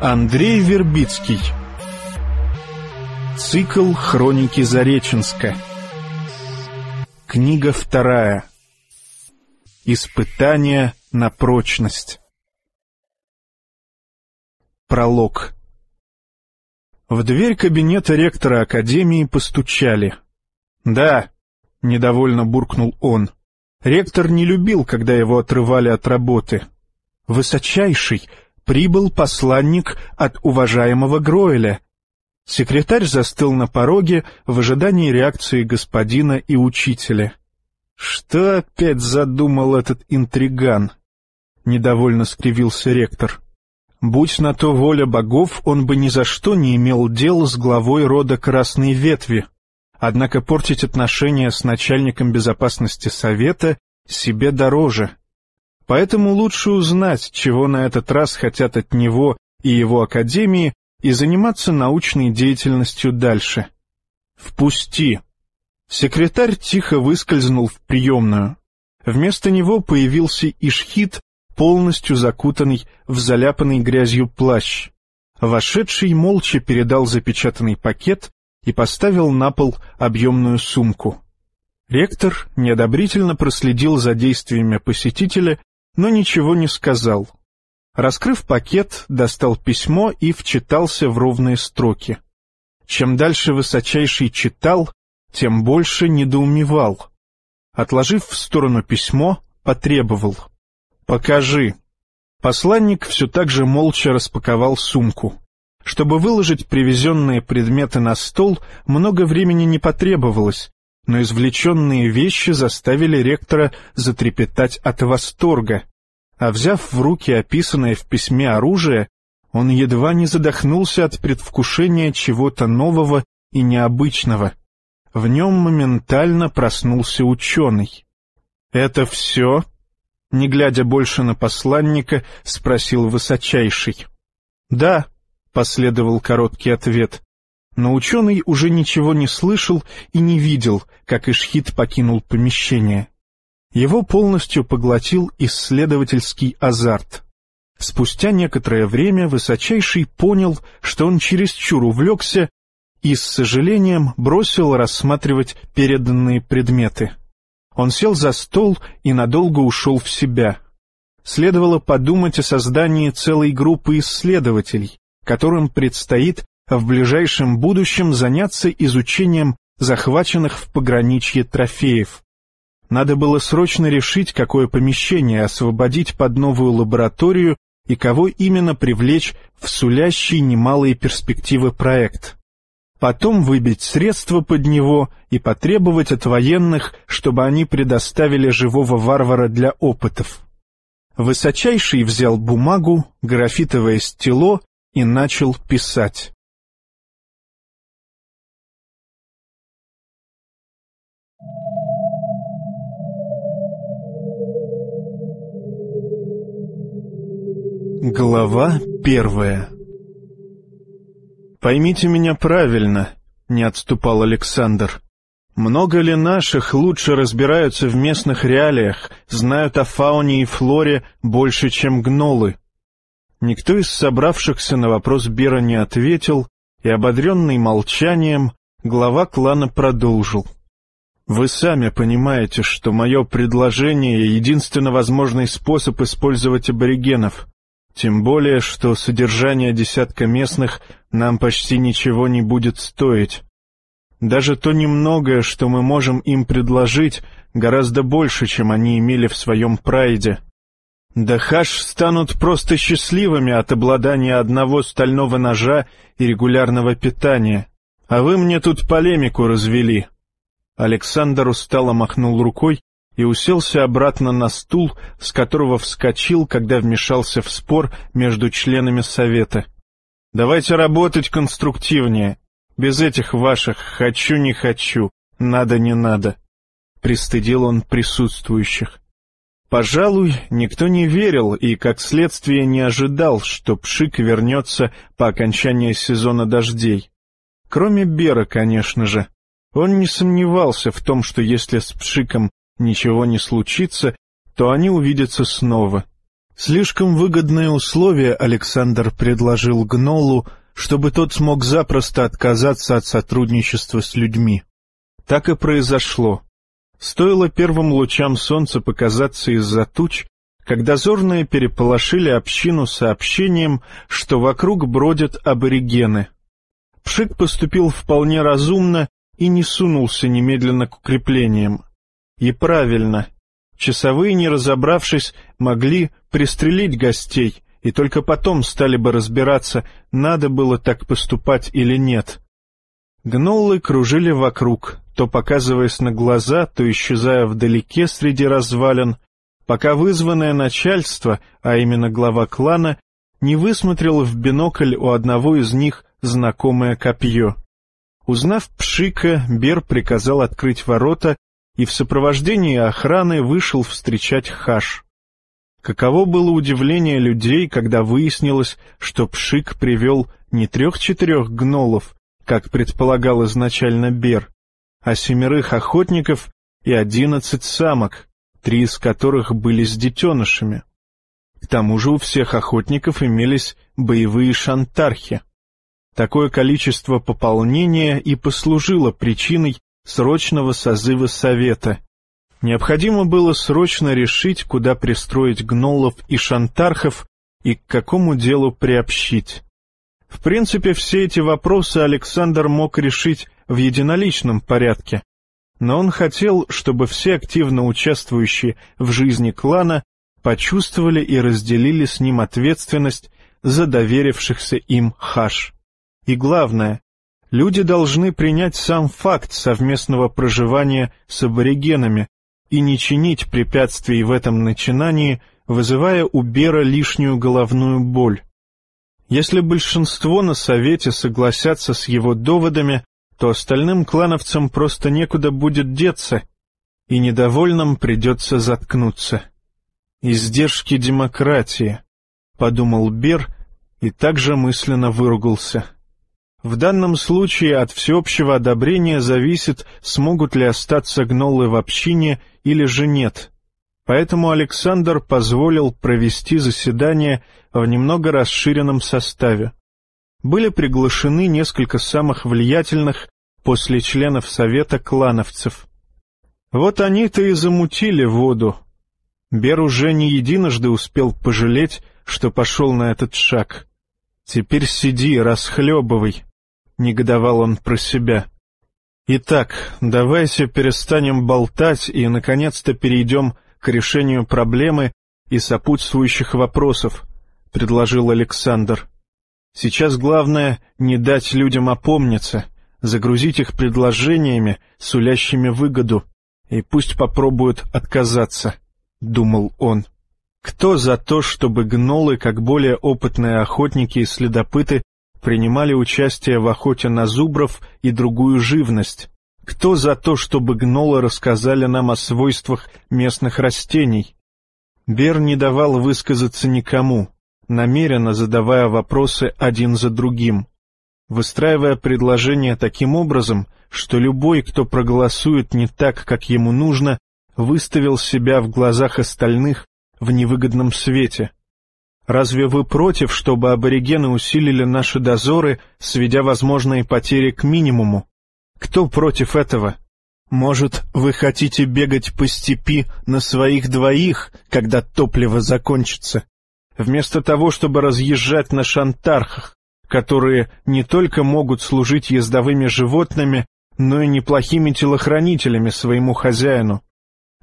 Андрей Вербицкий. Цикл «Хроники Зареченска» Книга вторая. Испытание на прочность Пролог. В дверь кабинета ректора Академии постучали. «Да», — недовольно буркнул он. Ректор не любил, когда его отрывали от работы. «Высочайший, прибыл посланник от уважаемого Гроэля. Секретарь застыл на пороге в ожидании реакции господина и учителя. «Что опять задумал этот интриган?» — недовольно скривился ректор. «Будь на то воля богов, он бы ни за что не имел дел с главой рода Красной Ветви. Однако портить отношения с начальником безопасности Совета себе дороже. Поэтому лучше узнать, чего на этот раз хотят от него и его академии, и заниматься научной деятельностью дальше. «Впусти!» Секретарь тихо выскользнул в приемную. Вместо него появился Ишхит, полностью закутанный в заляпанный грязью плащ. Вошедший молча передал запечатанный пакет и поставил на пол объемную сумку. Ректор неодобрительно проследил за действиями посетителя но ничего не сказал. Раскрыв пакет, достал письмо и вчитался в ровные строки. Чем дальше высочайший читал, тем больше недоумевал. Отложив в сторону письмо, потребовал. «Покажи». Посланник все так же молча распаковал сумку. Чтобы выложить привезенные предметы на стол, много времени не потребовалось, но извлеченные вещи заставили ректора затрепетать от восторга, а взяв в руки описанное в письме оружие, он едва не задохнулся от предвкушения чего-то нового и необычного. В нем моментально проснулся ученый. «Это все?» — не глядя больше на посланника, спросил высочайший. «Да», — последовал короткий ответ. Но ученый уже ничего не слышал и не видел, как Ишхит покинул помещение. Его полностью поглотил исследовательский азарт. Спустя некоторое время Высочайший понял, что он чересчур увлекся и с сожалением бросил рассматривать переданные предметы. Он сел за стол и надолго ушел в себя. Следовало подумать о создании целой группы исследователей, которым предстоит в ближайшем будущем заняться изучением захваченных в пограничье трофеев. Надо было срочно решить, какое помещение освободить под новую лабораторию и кого именно привлечь в сулящий немалые перспективы проект. Потом выбить средства под него и потребовать от военных, чтобы они предоставили живого варвара для опытов. Высочайший взял бумагу, графитовое стело и начал писать. Глава первая «Поймите меня правильно», — не отступал Александр. «Много ли наших лучше разбираются в местных реалиях, знают о фауне и флоре больше, чем гнолы?» Никто из собравшихся на вопрос Бера не ответил, и, ободренный молчанием, глава клана продолжил. «Вы сами понимаете, что мое предложение — единственно возможный способ использовать аборигенов. Тем более, что содержание десятка местных нам почти ничего не будет стоить. Даже то немногое, что мы можем им предложить, гораздо больше, чем они имели в своем прайде. Дахаш станут просто счастливыми от обладания одного стального ножа и регулярного питания. А вы мне тут полемику развели. Александр устало махнул рукой и уселся обратно на стул, с которого вскочил, когда вмешался в спор между членами совета. «Давайте работать конструктивнее, без этих ваших «хочу, не хочу», «надо, не надо», — пристыдил он присутствующих. Пожалуй, никто не верил и, как следствие, не ожидал, что Пшик вернется по окончании сезона дождей. Кроме Бера, конечно же. Он не сомневался в том, что если с Пшиком ничего не случится, то они увидятся снова. Слишком выгодные условия Александр предложил Гнолу, чтобы тот смог запросто отказаться от сотрудничества с людьми. Так и произошло. Стоило первым лучам солнца показаться из-за туч, как дозорные переполошили общину сообщением, что вокруг бродят аборигены. Пшик поступил вполне разумно и не сунулся немедленно к укреплениям. И правильно. Часовые, не разобравшись, могли пристрелить гостей, и только потом стали бы разбираться, надо было так поступать или нет. Гноллы кружили вокруг, то показываясь на глаза, то исчезая вдалеке среди развалин, пока вызванное начальство, а именно глава клана, не высмотрел в бинокль у одного из них знакомое копье. Узнав Пшика, Бер приказал открыть ворота и в сопровождении охраны вышел встречать Хаш. Каково было удивление людей, когда выяснилось, что Пшик привел не трех-четырех гнолов, как предполагал изначально Бер, а семерых охотников и одиннадцать самок, три из которых были с детенышами. К тому же у всех охотников имелись боевые шантархи. Такое количество пополнения и послужило причиной срочного созыва совета. Необходимо было срочно решить, куда пристроить гнолов и шантархов и к какому делу приобщить. В принципе, все эти вопросы Александр мог решить в единоличном порядке, но он хотел, чтобы все активно участвующие в жизни клана почувствовали и разделили с ним ответственность за доверившихся им хаш. И главное, люди должны принять сам факт совместного проживания с аборигенами и не чинить препятствий в этом начинании, вызывая у Бера лишнюю головную боль. Если большинство на совете согласятся с его доводами, то остальным клановцам просто некуда будет деться, и недовольным придется заткнуться. «Издержки демократии», — подумал Бер и также мысленно выругался. В данном случае от всеобщего одобрения зависит, смогут ли остаться гнолы в общине или же нет. Поэтому Александр позволил провести заседание в немного расширенном составе. Были приглашены несколько самых влиятельных после членов Совета клановцев. Вот они-то и замутили воду. Бер уже не единожды успел пожалеть, что пошел на этот шаг. Теперь сиди, расхлебывай, — негодовал он про себя. «Итак, давайте перестанем болтать и, наконец-то, перейдем к решению проблемы и сопутствующих вопросов», — предложил Александр. «Сейчас главное — не дать людям опомниться, загрузить их предложениями, сулящими выгоду, и пусть попробуют отказаться», — думал он. Кто за то, чтобы гнолы, как более опытные охотники и следопыты, принимали участие в охоте на зубров и другую живность? Кто за то, чтобы гнолы рассказали нам о свойствах местных растений? Бер не давал высказаться никому, намеренно задавая вопросы один за другим, выстраивая предложение таким образом, что любой, кто проголосует не так, как ему нужно, выставил себя в глазах остальных в невыгодном свете. Разве вы против, чтобы аборигены усилили наши дозоры, сведя возможные потери к минимуму? Кто против этого? Может, вы хотите бегать по степи на своих двоих, когда топливо закончится, вместо того, чтобы разъезжать на шантархах, которые не только могут служить ездовыми животными, но и неплохими телохранителями своему хозяину?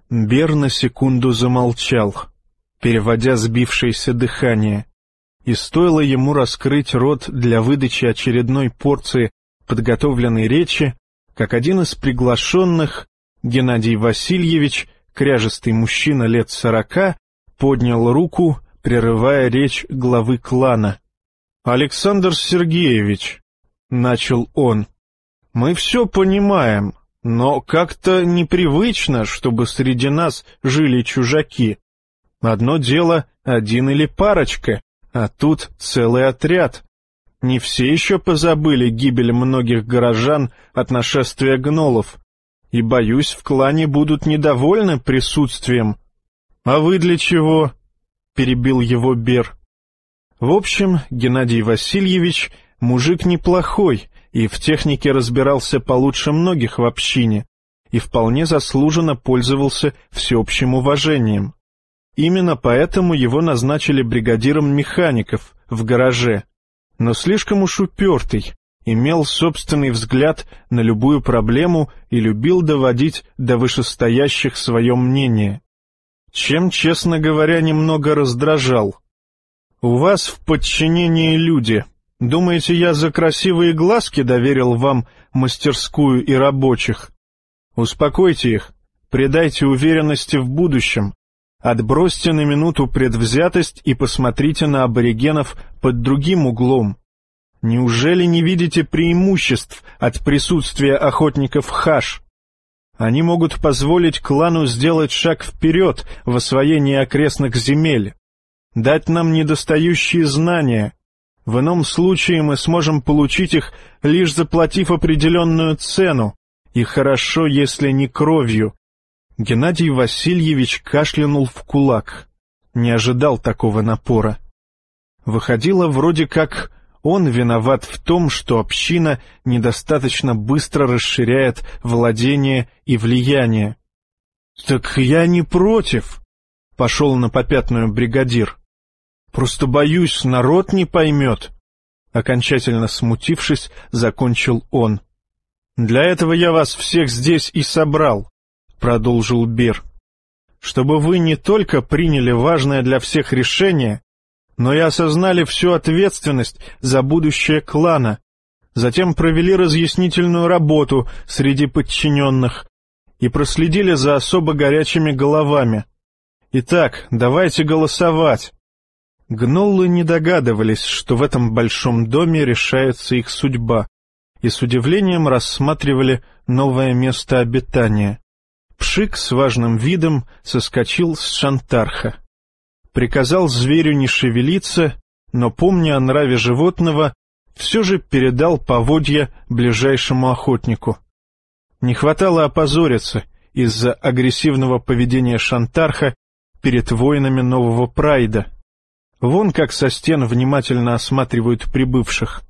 Бер на секунду замолчал переводя сбившееся дыхание, и стоило ему раскрыть рот для выдачи очередной порции подготовленной речи, как один из приглашенных, Геннадий Васильевич, кряжестый мужчина лет сорока, поднял руку, прерывая речь главы клана. «Александр Сергеевич», — начал он, — «мы все понимаем, но как-то непривычно, чтобы среди нас жили чужаки. Одно дело — один или парочка, а тут целый отряд. Не все еще позабыли гибель многих горожан от нашествия гнолов. и, боюсь, в клане будут недовольны присутствием. — А вы для чего? — перебил его Бер. В общем, Геннадий Васильевич мужик неплохой и в технике разбирался получше многих в общине и вполне заслуженно пользовался всеобщим уважением. Именно поэтому его назначили бригадиром механиков в гараже. Но слишком уж упертый, имел собственный взгляд на любую проблему и любил доводить до вышестоящих свое мнение. Чем, честно говоря, немного раздражал. «У вас в подчинении люди. Думаете, я за красивые глазки доверил вам мастерскую и рабочих? Успокойте их, придайте уверенности в будущем, отбросьте на минуту предвзятость и посмотрите на аборигенов под другим углом». Неужели не видите преимуществ от присутствия охотников хаш? Они могут позволить клану сделать шаг вперед в освоении окрестных земель, дать нам недостающие знания. В ином случае мы сможем получить их, лишь заплатив определенную цену, и хорошо, если не кровью. Геннадий Васильевич кашлянул в кулак. Не ожидал такого напора. Выходило вроде как он виноват в том, что община недостаточно быстро расширяет владение и влияние. — Так я не против, — пошел на попятную бригадир. — Просто боюсь, народ не поймет. Окончательно смутившись, закончил он. — Для этого я вас всех здесь и собрал, — продолжил Бир. — Чтобы вы не только приняли важное для всех решение, но и осознали всю ответственность за будущее клана, затем провели разъяснительную работу среди подчиненных и проследили за особо горячими головами. Итак, давайте голосовать. Гноллы не догадывались, что в этом большом доме решается их судьба, и с удивлением рассматривали новое место обитания. Пшик с важным видом соскочил с шантарха приказал зверю не шевелиться, но, помня о нраве животного, все же передал поводья ближайшему охотнику. Не хватало опозориться из-за агрессивного поведения Шантарха перед воинами нового прайда. Вон как со стен внимательно осматривают прибывших.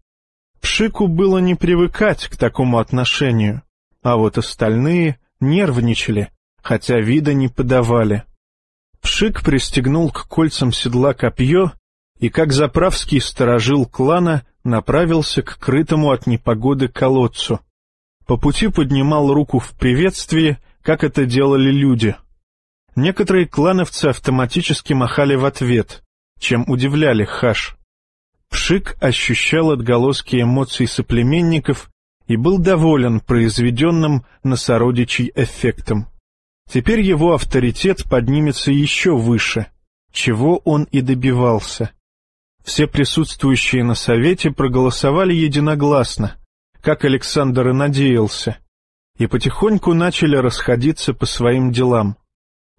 Пшику было не привыкать к такому отношению, а вот остальные нервничали, хотя вида не подавали. Пшик пристегнул к кольцам седла копье и, как заправский сторожил клана, направился к крытому от непогоды колодцу. По пути поднимал руку в приветствии, как это делали люди. Некоторые клановцы автоматически махали в ответ, чем удивляли Хаш. Пшик ощущал отголоски эмоций соплеменников и был доволен произведенным на сородичей эффектом. Теперь его авторитет поднимется еще выше, чего он и добивался. Все присутствующие на совете проголосовали единогласно, как Александр и надеялся, и потихоньку начали расходиться по своим делам.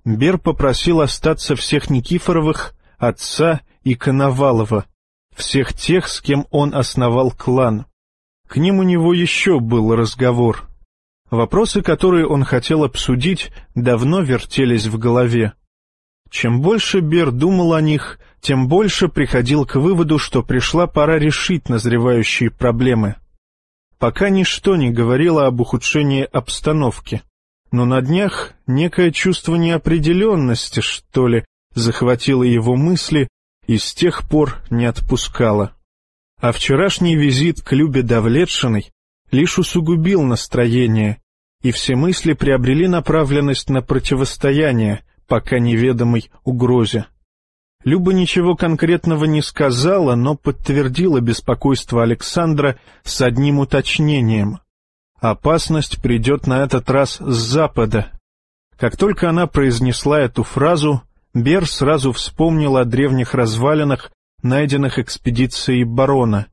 Бер попросил остаться всех Никифоровых, отца и Коновалова, всех тех, с кем он основал клан. К ним у него еще был разговор — Вопросы, которые он хотел обсудить, давно вертелись в голове. Чем больше Бер думал о них, тем больше приходил к выводу, что пришла пора решить назревающие проблемы. Пока ничто не говорило об ухудшении обстановки, но на днях некое чувство неопределенности, что ли, захватило его мысли и с тех пор не отпускало. А вчерашний визит к Любе Давлетшиной лишь усугубил настроение, и все мысли приобрели направленность на противостояние, пока неведомой угрозе. Люба ничего конкретного не сказала, но подтвердила беспокойство Александра с одним уточнением. Опасность придет на этот раз с запада. Как только она произнесла эту фразу, Бер сразу вспомнил о древних развалинах, найденных экспедицией барона,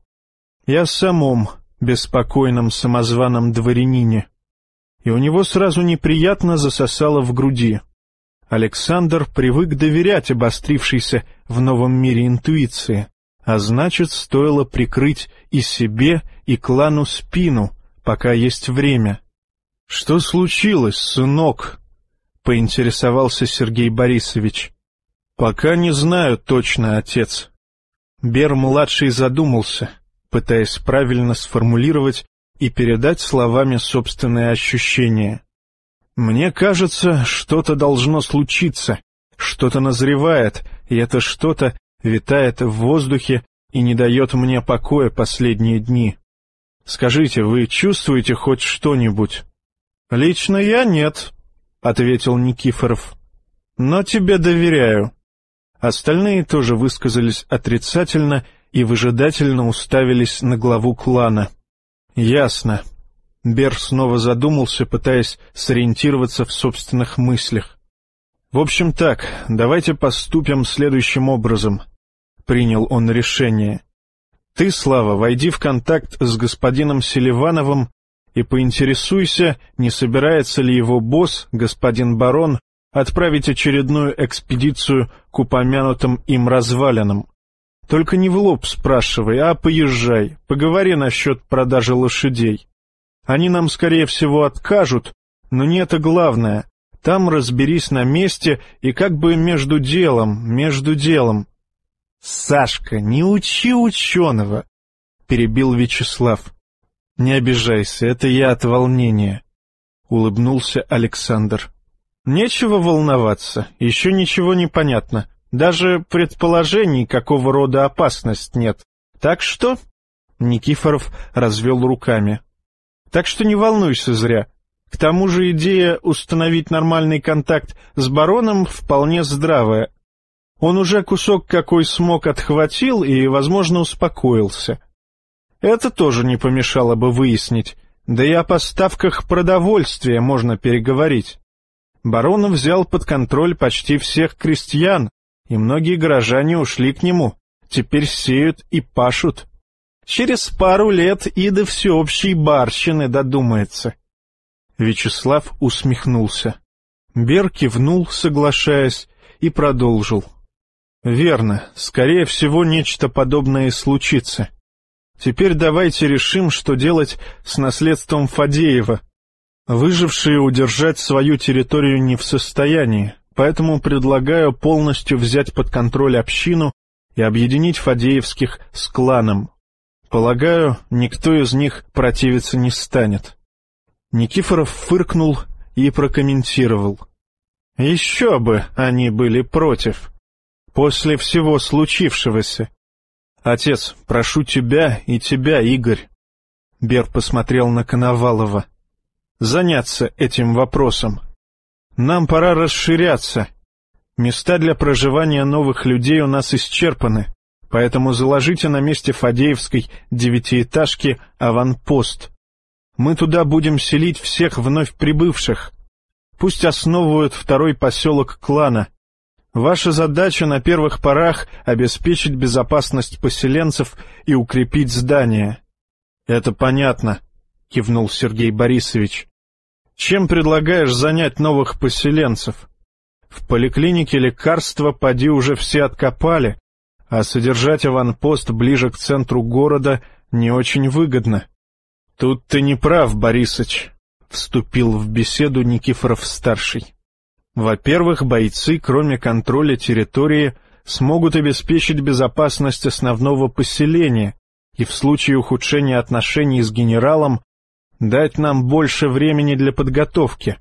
о самом беспокойном самозваном дворянине и у него сразу неприятно засосало в груди. Александр привык доверять обострившейся в новом мире интуиции, а значит, стоило прикрыть и себе, и клану спину, пока есть время. Что случилось, сынок? — поинтересовался Сергей Борисович. — Пока не знаю точно, отец. Бер-младший задумался, пытаясь правильно сформулировать и передать словами собственные ощущения. «Мне кажется, что-то должно случиться, что-то назревает, и это что-то витает в воздухе и не дает мне покоя последние дни. Скажите, вы чувствуете хоть что-нибудь?» «Лично я нет», — ответил Никифоров. «Но тебе доверяю». Остальные тоже высказались отрицательно и выжидательно уставились на главу клана. «Ясно». Бер снова задумался, пытаясь сориентироваться в собственных мыслях. «В общем так, давайте поступим следующим образом», — принял он решение. «Ты, Слава, войди в контакт с господином Селивановым и поинтересуйся, не собирается ли его босс, господин барон, отправить очередную экспедицию к упомянутым им развалинам. Только не в лоб спрашивай, а поезжай, поговори насчет продажи лошадей. Они нам, скорее всего, откажут, но не это главное. Там разберись на месте и как бы между делом, между делом. — Сашка, не учи ученого! — перебил Вячеслав. — Не обижайся, это я от волнения. — улыбнулся Александр. — Нечего волноваться, еще ничего не понятно. Даже предположений, какого рода опасность нет. Так что... Никифоров развел руками. Так что не волнуйся зря. К тому же идея установить нормальный контакт с бароном вполне здравая. Он уже кусок какой смог отхватил и, возможно, успокоился. Это тоже не помешало бы выяснить, да и о поставках продовольствия можно переговорить. Барон взял под контроль почти всех крестьян, и многие горожане ушли к нему, теперь сеют и пашут. Через пару лет и до всеобщей барщины додумается. Вячеслав усмехнулся. Бер кивнул, соглашаясь, и продолжил. «Верно, скорее всего, нечто подобное и случится. Теперь давайте решим, что делать с наследством Фадеева. Выжившие удержать свою территорию не в состоянии, поэтому предлагаю полностью взять под контроль общину и объединить Фадеевских с кланом. Полагаю, никто из них противиться не станет. Никифоров фыркнул и прокомментировал. Еще бы они были против. После всего случившегося. Отец, прошу тебя и тебя, Игорь. Бер посмотрел на Коновалова. Заняться этим вопросом. Нам пора расширяться. Места для проживания новых людей у нас исчерпаны, поэтому заложите на месте Фадеевской девятиэтажки аванпост. Мы туда будем селить всех вновь прибывших. Пусть основывают второй поселок клана. Ваша задача на первых порах — обеспечить безопасность поселенцев и укрепить здание. — Это понятно, — кивнул Сергей Борисович. Чем предлагаешь занять новых поселенцев? В поликлинике лекарства поди уже все откопали, а содержать аванпост ближе к центру города не очень выгодно. Тут ты не прав, Борисыч, — вступил в беседу Никифоров-старший. Во-первых, бойцы, кроме контроля территории, смогут обеспечить безопасность основного поселения и в случае ухудшения отношений с генералом дать нам больше времени для подготовки,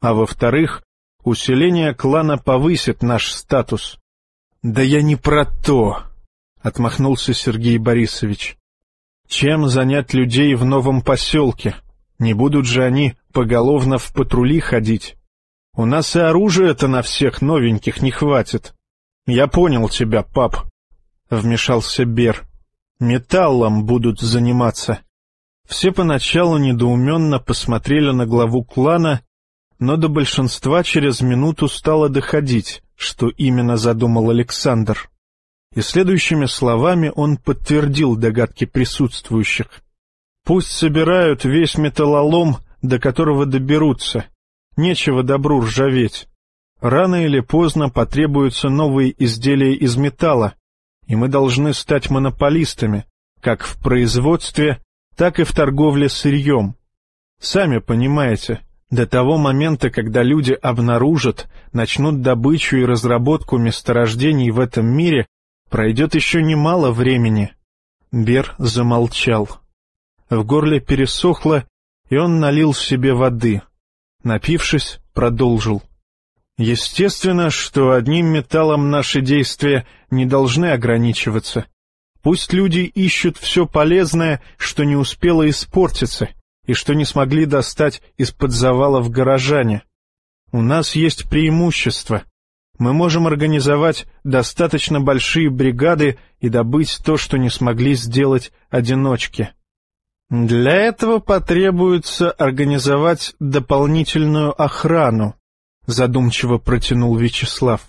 а во-вторых, усиление клана повысит наш статус. — Да я не про то, — отмахнулся Сергей Борисович. — Чем занять людей в новом поселке? Не будут же они поголовно в патрули ходить. У нас и оружия-то на всех новеньких не хватит. — Я понял тебя, пап, — вмешался Бер. — Металлом будут заниматься. Все поначалу недоуменно посмотрели на главу клана, но до большинства через минуту стало доходить, что именно задумал Александр. И следующими словами он подтвердил догадки присутствующих. «Пусть собирают весь металлолом, до которого доберутся. Нечего добру ржаветь. Рано или поздно потребуются новые изделия из металла, и мы должны стать монополистами, как в производстве, так и в торговле сырьем. Сами понимаете, до того момента, когда люди обнаружат, начнут добычу и разработку месторождений в этом мире, пройдет еще немало времени. Бер замолчал. В горле пересохло, и он налил себе воды. Напившись, продолжил. Естественно, что одним металлом наши действия не должны ограничиваться. Пусть люди ищут все полезное, что не успело испортиться, и что не смогли достать из-под завалов горожане. У нас есть преимущество. Мы можем организовать достаточно большие бригады и добыть то, что не смогли сделать одиночки. Для этого потребуется организовать дополнительную охрану, задумчиво протянул Вячеслав.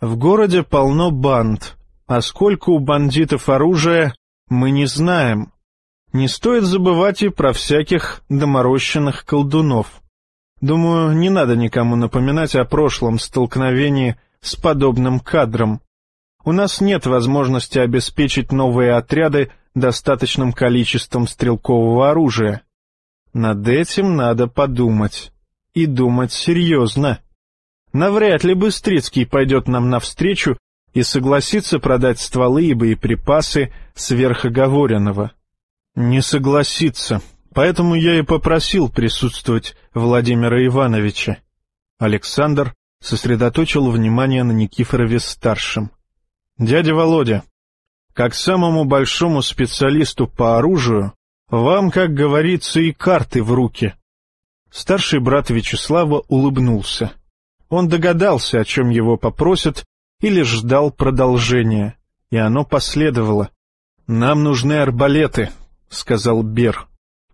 В городе полно банд, а сколько у бандитов оружия, мы не знаем. Не стоит забывать и про всяких доморощенных колдунов. Думаю, не надо никому напоминать о прошлом столкновении с подобным кадром. У нас нет возможности обеспечить новые отряды достаточным количеством стрелкового оружия. Над этим надо подумать. И думать серьезно. Навряд ли Быстрицкий пойдет нам навстречу и согласится продать стволы и боеприпасы сверхоговоренного. Не согласится, поэтому я и попросил присутствовать Владимира Ивановича. Александр сосредоточил внимание на Никифорове-старшем. — Дядя Володя, как самому большому специалисту по оружию, вам, как говорится, и карты в руки. Старший брат Вячеслава улыбнулся. Он догадался, о чем его попросят, или ждал продолжения, и оно последовало. «Нам нужны арбалеты», — сказал Бер.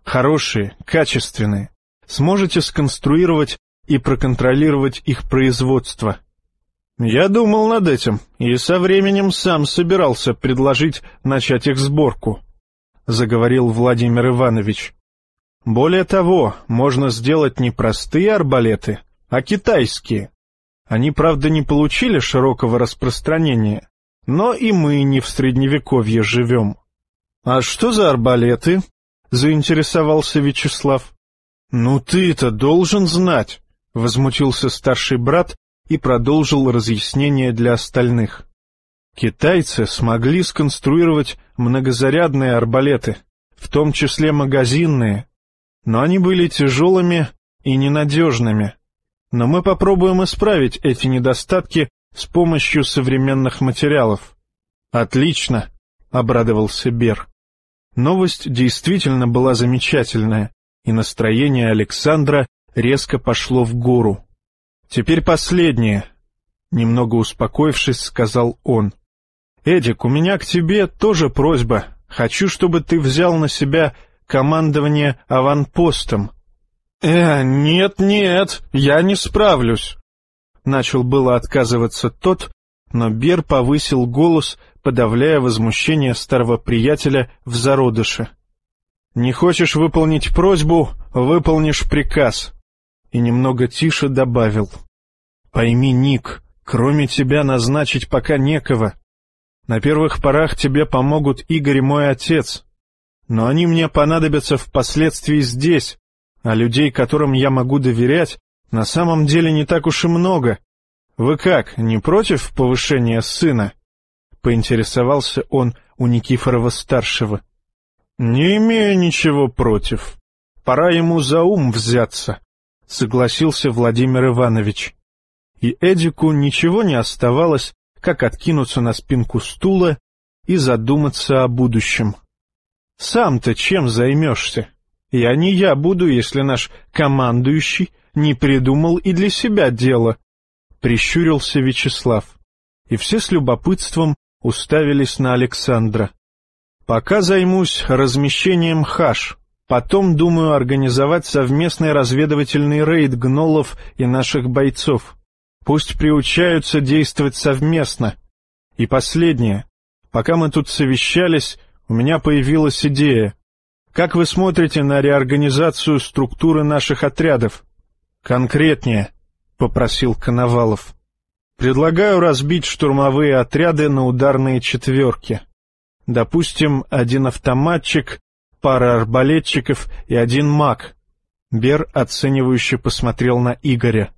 «Хорошие, качественные. Сможете сконструировать и проконтролировать их производство. Я думал над этим и со временем сам собирался предложить начать их сборку, — заговорил Владимир Иванович. Более того, можно сделать не простые арбалеты, а китайские. Они, правда, не получили широкого распространения, но и мы не в Средневековье живем. — А что за арбалеты? — заинтересовался Вячеслав. — Ну ты-то должен знать, — возмутился старший брат и продолжил разъяснение для остальных. Китайцы смогли сконструировать многозарядные арбалеты, в том числе магазинные, но они были тяжелыми и ненадежными. Но мы попробуем исправить эти недостатки с помощью современных материалов. «Отлично!» — обрадовался Бер. Новость действительно была замечательная, и настроение Александра резко пошло в гору. «Теперь последнее», — немного успокоившись, сказал он. «Эдик, у меня к тебе тоже просьба. Хочу, чтобы ты взял на себя командование аванпостом». «Э, нет-нет, я не справлюсь», — начал было отказываться тот, но Бер повысил голос, подавляя возмущение старого приятеля в зародыше. «Не хочешь выполнить просьбу — выполнишь приказ и немного тише добавил. «Пойми, Ник, кроме тебя назначить пока некого. На первых порах тебе помогут Игорь и мой отец, но они мне понадобятся впоследствии здесь, а людей, которым я могу доверять, на самом деле не так уж и много. Вы как, не против повышения сына?» — поинтересовался он у Никифорова-старшего. «Не имею ничего против. Пора ему за ум взяться», — согласился Владимир Иванович. И Эдику ничего не оставалось, как откинуться на спинку стула и задуматься о будущем. «Сам-то чем займешься? Я не я буду, если наш командующий не придумал и для себя дело», — прищурился Вячеслав. И все с любопытством уставились на Александра. «Пока займусь размещением хаш», Потом думаю организовать совместный разведывательный рейд гнолов и наших бойцов. Пусть приучаются действовать совместно. И последнее. Пока мы тут совещались, у меня появилась идея. Как вы смотрите на реорганизацию структуры наших отрядов? Конкретнее, — попросил Коновалов. Предлагаю разбить штурмовые отряды на ударные четверки. Допустим, один автоматчик, пара арбалетчиков и один маг. Бер оценивающе посмотрел на Игоря.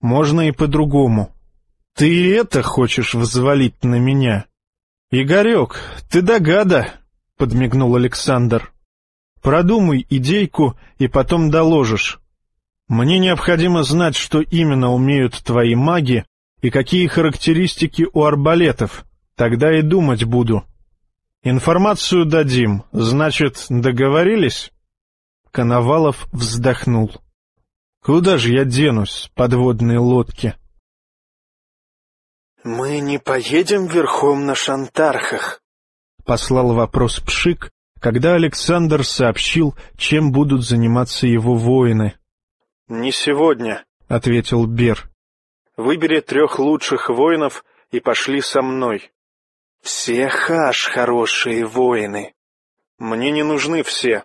«Можно и по-другому. Ты это хочешь взвалить на меня?» «Игорек, ты догада!» — подмигнул Александр. «Продумай идейку и потом доложишь. Мне необходимо знать, что именно умеют твои маги и какие характеристики у арбалетов. Тогда и думать буду. Информацию дадим, значит, договорились?» Коновалов вздохнул. «Куда же я денусь с подводной лодки?» «Мы не поедем верхом на шантархах?» — послал вопрос Пшик, когда Александр сообщил, чем будут заниматься его воины. «Не сегодня», — ответил Бер. «Выбери трех лучших воинов и пошли со мной». «Все хаш хорошие воины». «Мне не нужны все».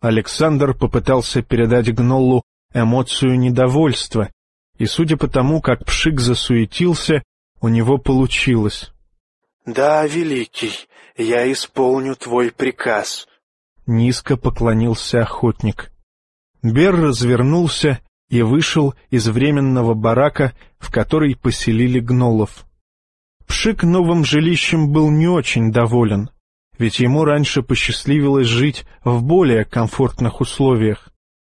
Александр попытался передать Гноллу эмоцию недовольства, и, судя по тому, как Пшик засуетился, у него получилось. «Да, великий, я исполню твой приказ», — низко поклонился охотник. Бер развернулся и вышел из временного барака, в который поселили гнолов. Пшик новым жилищем был не очень доволен, ведь ему раньше посчастливилось жить в более комфортных условиях.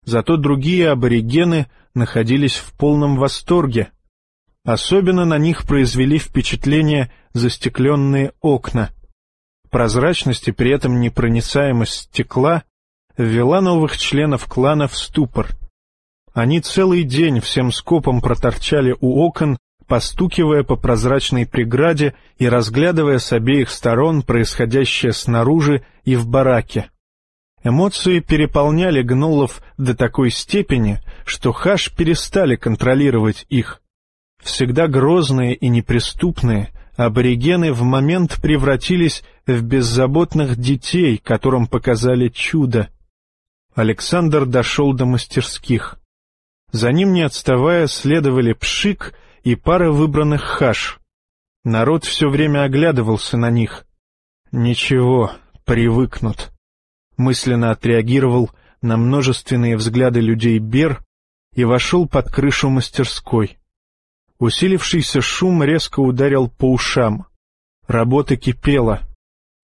Зато другие аборигены находились в полном восторге. Особенно на них произвели впечатление застекленные окна. Прозрачность и при этом непроницаемость стекла ввела новых членов клана в ступор. Они целый день всем скопом проторчали у окон, постукивая по прозрачной преграде и разглядывая с обеих сторон происходящее снаружи и в бараке. Эмоции переполняли гнулов до такой степени, что хаш перестали контролировать их. Всегда грозные и неприступные, аборигены в момент превратились в беззаботных детей, которым показали чудо. Александр дошел до мастерских. За ним, не отставая, следовали Пшик и пара выбранных хаш. Народ все время оглядывался на них. Ничего, привыкнут. Мысленно отреагировал на множественные взгляды людей Бер и вошел под крышу мастерской. Усилившийся шум резко ударил по ушам. Работа кипела.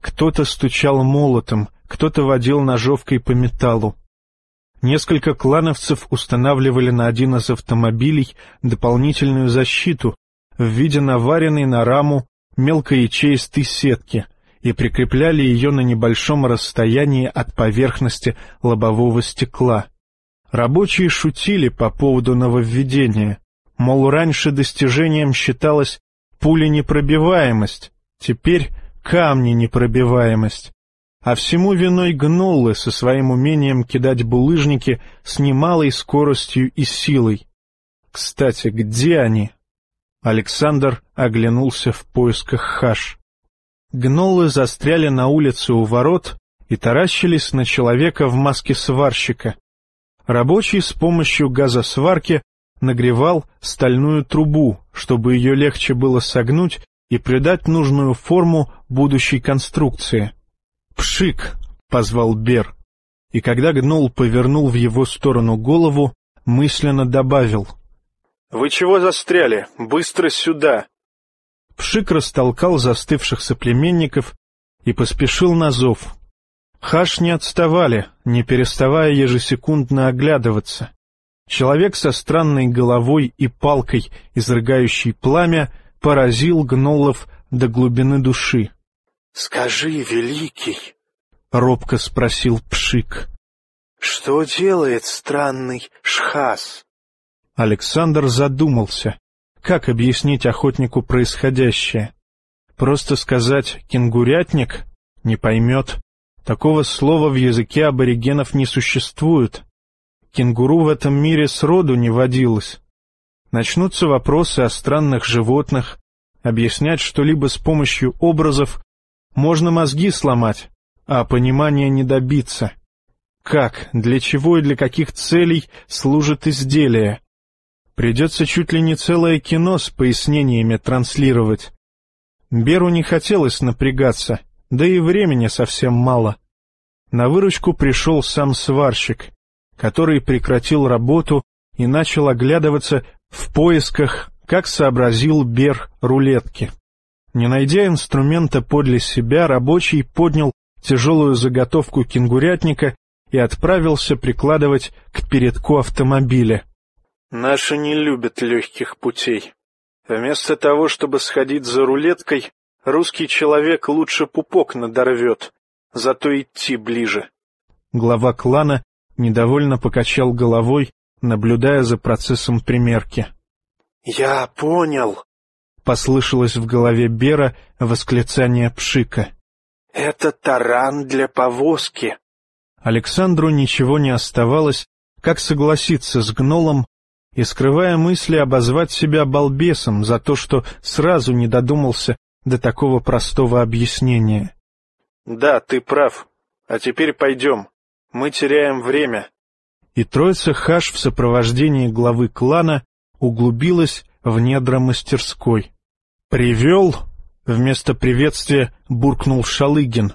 Кто-то стучал молотом, кто-то водил ножовкой по металлу. Несколько клановцев устанавливали на один из автомобилей дополнительную защиту в виде наваренной на раму мелкоячеистой сетки и прикрепляли ее на небольшом расстоянии от поверхности лобового стекла. Рабочие шутили по поводу нововведения, мол, раньше достижением считалась пуленепробиваемость, теперь камни непробиваемость а всему виной гнуллы со своим умением кидать булыжники с немалой скоростью и силой. Кстати, где они? Александр оглянулся в поисках хаш. Гнолы застряли на улице у ворот и таращились на человека в маске сварщика. Рабочий с помощью газосварки нагревал стальную трубу, чтобы ее легче было согнуть и придать нужную форму будущей конструкции. «Пшик!» — позвал Бер, и когда гнол повернул в его сторону голову, мысленно добавил. «Вы чего застряли? Быстро сюда!» Пшик растолкал застывших соплеменников и поспешил на зов. Хаш не отставали, не переставая ежесекундно оглядываться. Человек со странной головой и палкой, изрыгающий пламя, поразил гнолов до глубины души. «Скажи, великий!» — робко спросил Пшик. «Что делает странный Шхас?» Александр задумался, как объяснить охотнику происходящее. Просто сказать «кенгурятник» не поймет. Такого слова в языке аборигенов не существует. Кенгуру в этом мире сроду не водилось. Начнутся вопросы о странных животных, объяснять что-либо с помощью образов можно мозги сломать, а понимания не добиться. Как, для чего и для каких целей служит изделие? Придется чуть ли не целое кино с пояснениями транслировать. Беру не хотелось напрягаться, да и времени совсем мало. На выручку пришел сам сварщик. Который прекратил работу и начал оглядываться в поисках, как сообразил Бер рулетки. Не найдя инструмента подле себя, рабочий поднял тяжелую заготовку кенгурятника и отправился прикладывать к передку автомобиля. «Наши не любят легких путей. Вместо того, чтобы сходить за рулеткой, русский человек лучше пупок надорвет, зато идти ближе». Глава клана недовольно покачал головой, наблюдая за процессом примерки. «Я понял», — послышалось в голове Бера восклицание Пшика. «Это таран для повозки». Александру ничего не оставалось, как согласиться с гнолом и, скрывая мысли, обозвать себя балбесом за то, что сразу не додумался до такого простого объяснения. «Да, ты прав. А теперь пойдем. Мы теряем время». И троица Хаш в сопровождении главы клана углубилась в недра мастерской. «Привел?» — вместо приветствия буркнул Шалыгин,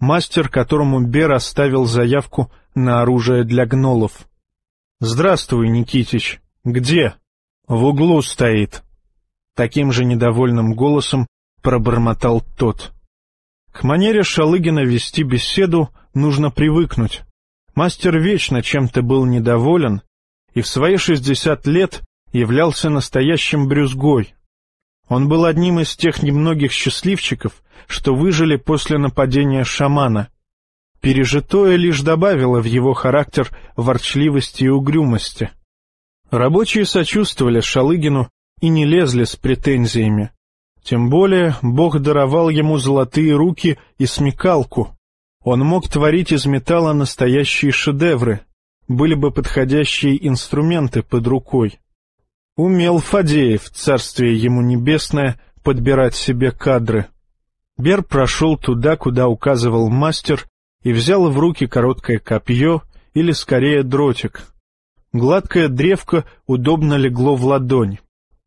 мастер, которому Бер оставил заявку на оружие для гнолов. «Здравствуй, Никитич. Где?» «В углу стоит». Таким же недовольным голосом пробормотал тот. К манере Шалыгина вести беседу нужно привыкнуть. Мастер вечно чем-то был недоволен и в свои шестьдесят лет являлся настоящим брюзгой. Он был одним из тех немногих счастливчиков, что выжили после нападения шамана. Пережитое лишь добавило в его характер ворчливости и угрюмости. Рабочие сочувствовали Шалыгину и не лезли с претензиями. Тем более Бог даровал ему золотые руки и смекалку. Он мог творить из металла настоящие шедевры, были бы подходящие инструменты под рукой. Умел Фадеев, царствие ему небесное, подбирать себе кадры. Бер прошел туда, куда указывал мастер, и взял в руки короткое копье, или скорее дротик. Гладкое древко удобно легло в ладонь.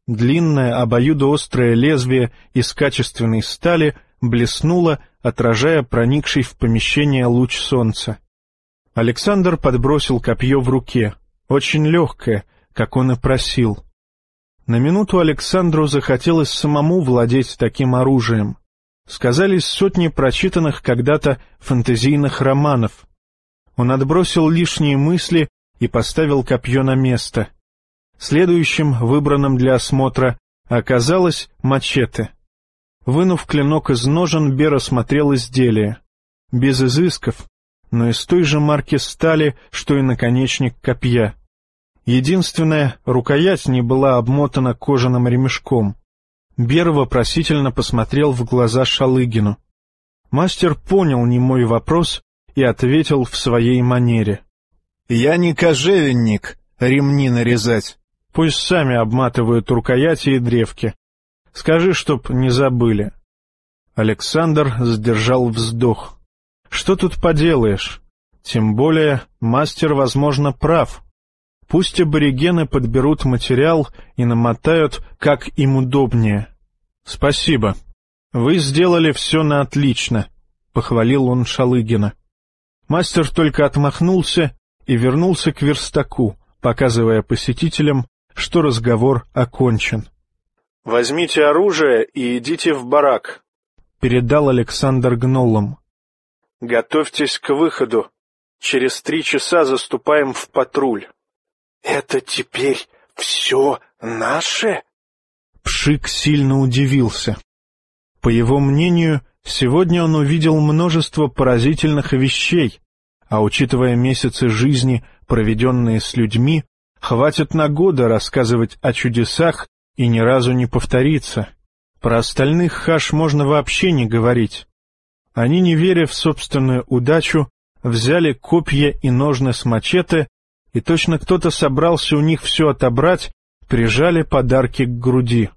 Длинное обоюдоострое лезвие из качественной стали блеснуло, отражая проникший в помещение луч солнца. Александр подбросил копье в руке, очень легкое, как он и просил. На минуту Александру захотелось самому владеть таким оружием. Сказались сотни прочитанных когда-то фантазийных романов. Он отбросил лишние мысли и поставил копье на место. Следующим, выбранным для осмотра, оказалось мачете. Вынув клинок из ножен, Бер осмотрел изделие. Без изысков, но из той же марки стали, что и наконечник копья. Единственная, рукоять не была обмотана кожаным ремешком. Бер вопросительно посмотрел в глаза Шалыгину. Мастер понял немой вопрос и ответил в своей манере. — Я не кожевенник, ремни нарезать. Пусть сами обматывают рукояти и древки. Скажи, чтоб не забыли. Александр сдержал вздох. — Что тут поделаешь? Тем более мастер, возможно, прав. Пусть аборигены подберут материал и намотают, как им удобнее. — Спасибо. Вы сделали все на отлично, — похвалил он Шалыгина. Мастер только отмахнулся и вернулся к верстаку, показывая посетителям, что разговор окончен. — Возьмите оружие и идите в барак, — передал Александр гнолам. — Готовьтесь к выходу. Через три часа заступаем в патруль. «Это теперь все наше?» Пшик сильно удивился. По его мнению, сегодня он увидел множество поразительных вещей, а учитывая месяцы жизни, проведенные с людьми, хватит на годы рассказывать о чудесах и ни разу не повториться. Про остальных хаш можно вообще не говорить. Они, не веря в собственную удачу, взяли копья и ножны с мачете и точно кто-то собрался у них все отобрать, прижали подарки к груди.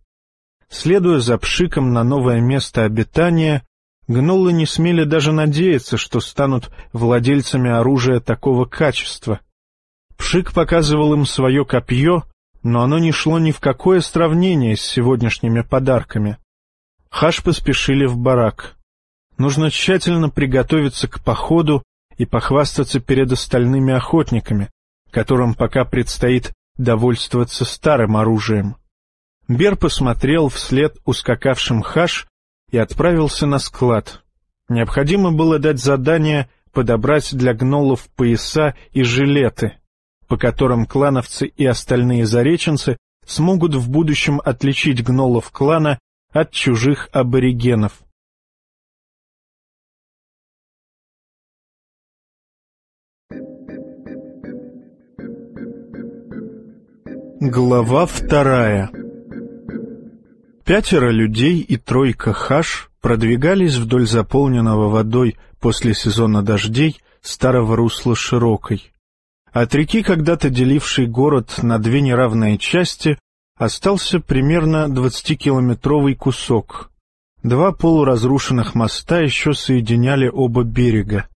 Следуя за пшиком на новое место обитания, гнолы не смели даже надеяться, что станут владельцами оружия такого качества. Пшик показывал им свое копье, но оно не шло ни в какое сравнение с сегодняшними подарками. Хаш поспешили в барак. Нужно тщательно приготовиться к походу и похвастаться перед остальными охотниками, которым пока предстоит довольствоваться старым оружием. Бер посмотрел вслед ускакавшим хаш и отправился на склад. Необходимо было дать задание подобрать для гнолов пояса и жилеты, по которым клановцы и остальные зареченцы смогут в будущем отличить гнолов клана от чужих аборигенов. Глава вторая Пятеро людей и тройка хаш продвигались вдоль заполненного водой после сезона дождей старого русла широкой. От реки, когда-то делившей город на две неравные части, остался примерно двадцатикилометровый кусок. Два полуразрушенных моста еще соединяли оба берега.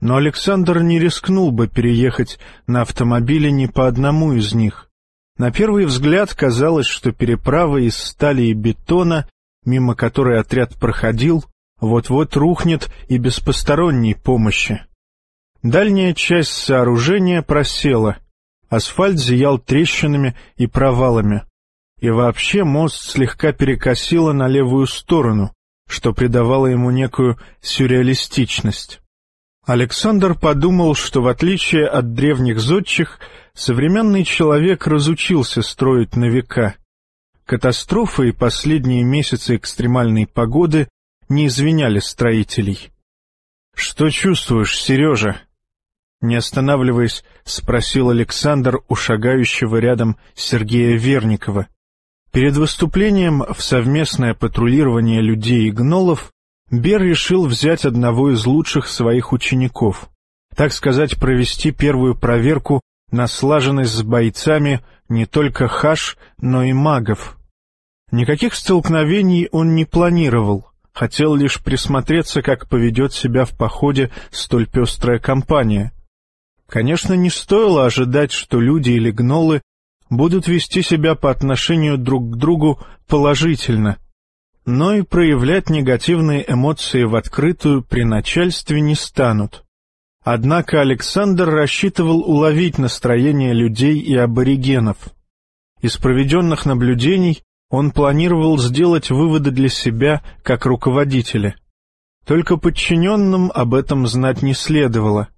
Но Александр не рискнул бы переехать на автомобиле ни по одному из них. На первый взгляд казалось, что переправа из стали и бетона, мимо которой отряд проходил, вот-вот рухнет и без посторонней помощи. Дальняя часть сооружения просела, асфальт зиял трещинами и провалами, и вообще мост слегка перекосило на левую сторону, что придавало ему некую сюрреалистичность. Александр подумал, что в отличие от древних зодчих, современный человек разучился строить на века. Катастрофы и последние месяцы экстремальной погоды не извиняли строителей. — Что чувствуешь, Сережа? Не останавливаясь, спросил Александр у шагающего рядом Сергея Верникова. Перед выступлением в совместное патрулирование людей и гнолов Бер решил взять одного из лучших своих учеников, так сказать, провести первую проверку на слаженность с бойцами не только хаш, но и магов. Никаких столкновений он не планировал, хотел лишь присмотреться, как поведет себя в походе столь пестрая компания. Конечно, не стоило ожидать, что люди или гнолы будут вести себя по отношению друг к другу положительно — но и проявлять негативные эмоции в открытую при начальстве не станут. Однако Александр рассчитывал уловить настроение людей и аборигенов. Из проведенных наблюдений он планировал сделать выводы для себя как руководителя. Только подчиненным об этом знать не следовало.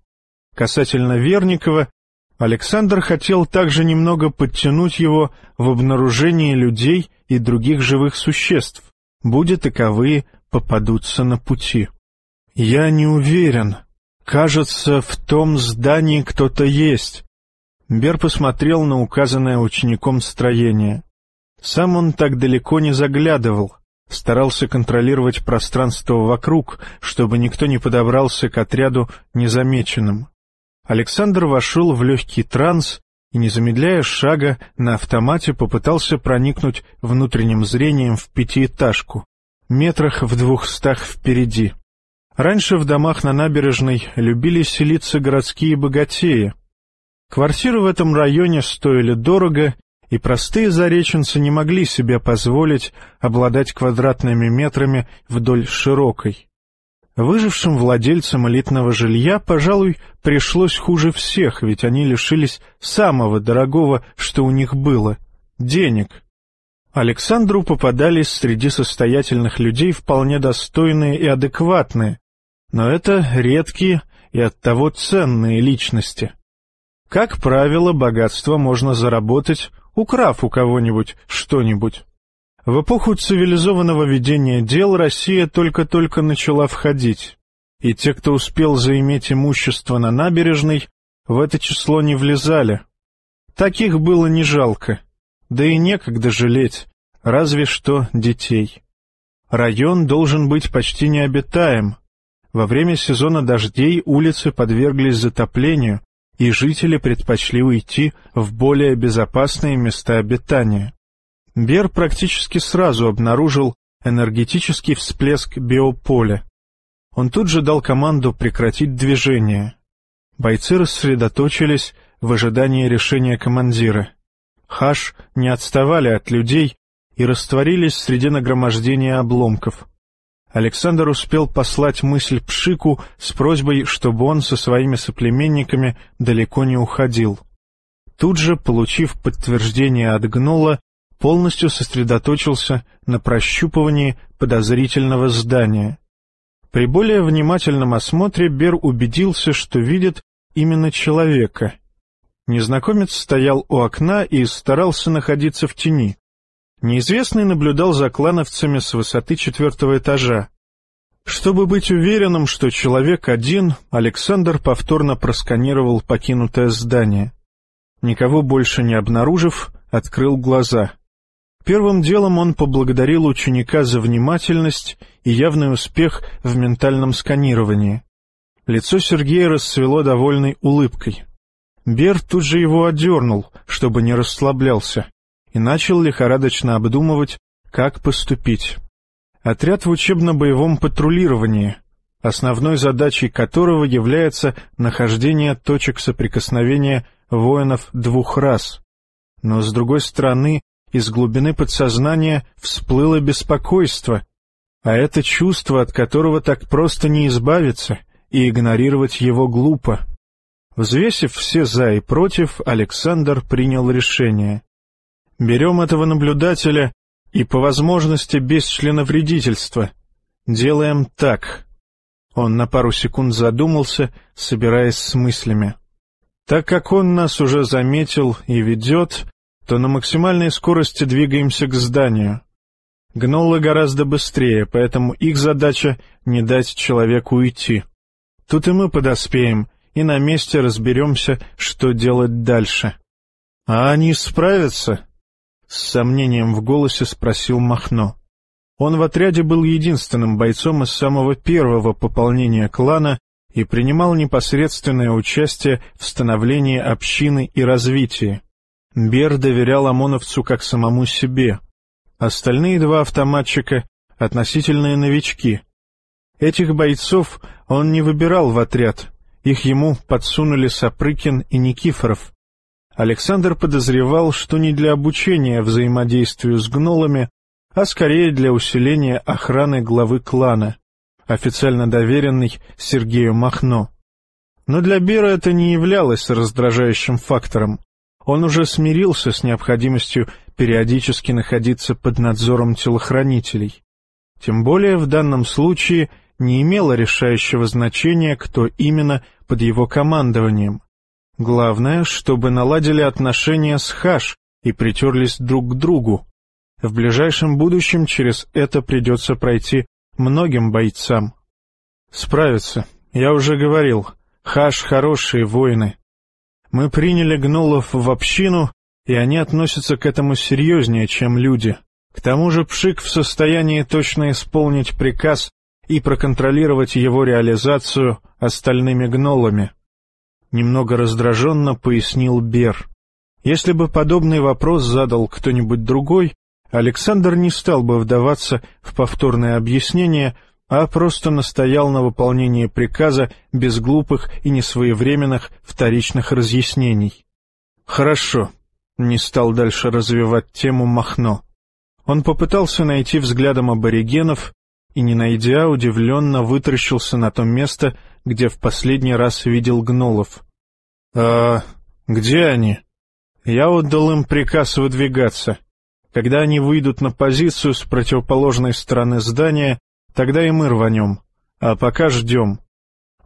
Касательно Верникова, Александр хотел также немного подтянуть его в обнаружении людей и других живых существ будет таковые попадутся на пути. Я не уверен. Кажется, в том здании кто-то есть. Бер посмотрел на указанное учеником строение. Сам он так далеко не заглядывал, старался контролировать пространство вокруг, чтобы никто не подобрался к отряду незамеченным. Александр вошел в легкий транс и, не замедляя шага, на автомате попытался проникнуть внутренним зрением в пятиэтажку, метрах в двухстах впереди. Раньше в домах на набережной любили селиться городские богатеи. Квартиры в этом районе стоили дорого, и простые зареченцы не могли себе позволить обладать квадратными метрами вдоль широкой. Выжившим владельцам элитного жилья, пожалуй, пришлось хуже всех, ведь они лишились самого дорогого, что у них было — денег. Александру попадались среди состоятельных людей вполне достойные и адекватные, но это редкие и оттого ценные личности. Как правило, богатство можно заработать, украв у кого-нибудь что-нибудь. В эпоху цивилизованного ведения дел Россия только-только начала входить, и те, кто успел заиметь имущество на набережной, в это число не влезали. Таких было не жалко, да и некогда жалеть, разве что детей. Район должен быть почти необитаем. Во время сезона дождей улицы подверглись затоплению, и жители предпочли уйти в более безопасные места обитания. Бер практически сразу обнаружил энергетический всплеск биополя. Он тут же дал команду прекратить движение. Бойцы рассредоточились в ожидании решения командира. Хаш не отставали от людей и растворились среди нагромождения обломков. Александр успел послать мысль Пшику с просьбой, чтобы он со своими соплеменниками далеко не уходил. тут же, получив подтверждение от гнола, полностью сосредоточился на прощупывании подозрительного здания. При более внимательном осмотре Бер убедился, что видит именно человека. Незнакомец стоял у окна и старался находиться в тени. Неизвестный наблюдал за клановцами с высоты четвертого этажа. Чтобы быть уверенным, что человек один, Александр повторно просканировал покинутое здание. Никого больше не обнаружив, открыл глаза. Первым делом он поблагодарил ученика за внимательность и явный успех в ментальном сканировании. Лицо Сергея расцвело довольной улыбкой. Бер тут же его отдернул, чтобы не расслаблялся, и начал лихорадочно обдумывать, как поступить. Отряд в учебно-боевом патрулировании, основной задачей которого является нахождение точек соприкосновения воинов двух рас. Но, с другой стороны, из глубины подсознания всплыло беспокойство, а это чувство, от которого так просто не избавиться, и игнорировать его глупо. Взвесив все «за» и «против», Александр принял решение. «Берем этого наблюдателя и, по возможности, без членовредительства. Делаем так». Он на пару секунд задумался, собираясь с мыслями. «Так как он нас уже заметил и ведет, то на максимальной скорости двигаемся к зданию. Гнолы гораздо быстрее, поэтому их задача — не дать человеку уйти. Тут и мы подоспеем, и на месте разберемся, что делать дальше. — А они справятся? — с сомнением в голосе спросил Махно. Он в отряде был единственным бойцом из самого первого пополнения клана и принимал непосредственное участие в становлении общины и развитии. Бер доверял ОМОНовцу как самому себе. Остальные два автоматчика — относительные новички. Этих бойцов он не выбирал в отряд, их ему подсунули Сапрыкин и Никифоров. Александр подозревал, что не для обучения взаимодействию с гнолами, а скорее для усиления охраны главы клана, официально доверенный Сергею Махно. Но для Бера это не являлось раздражающим фактором. Он уже смирился с необходимостью периодически находиться под надзором телохранителей. Тем более в данном случае не имело решающего значения, кто именно под его командованием. Главное, чтобы наладили отношения с Хаш и притерлись друг к другу. В ближайшем будущем через это придется пройти многим бойцам. Справиться, я уже говорил, Хаш хорошие воины, мы приняли гнолов в общину, и они относятся к этому серьезнее, чем люди. К тому же Пшик в состоянии точно исполнить приказ и проконтролировать его реализацию остальными гнолами. Немного раздраженно пояснил Бер. Если бы подобный вопрос задал кто-нибудь другой, Александр не стал бы вдаваться в повторное объяснение, а просто настоял на выполнении приказа без глупых и несвоевременных вторичных разъяснений. «Хорошо», — не стал дальше развивать тему Махно. Он попытался найти взглядом аборигенов и, не найдя, удивленно вытаращился на то место, где в последний раз видел гнолов. «А где они?» «Я отдал им приказ выдвигаться. Когда они выйдут на позицию с противоположной стороны здания, Тогда и мы рванем. А пока ждем.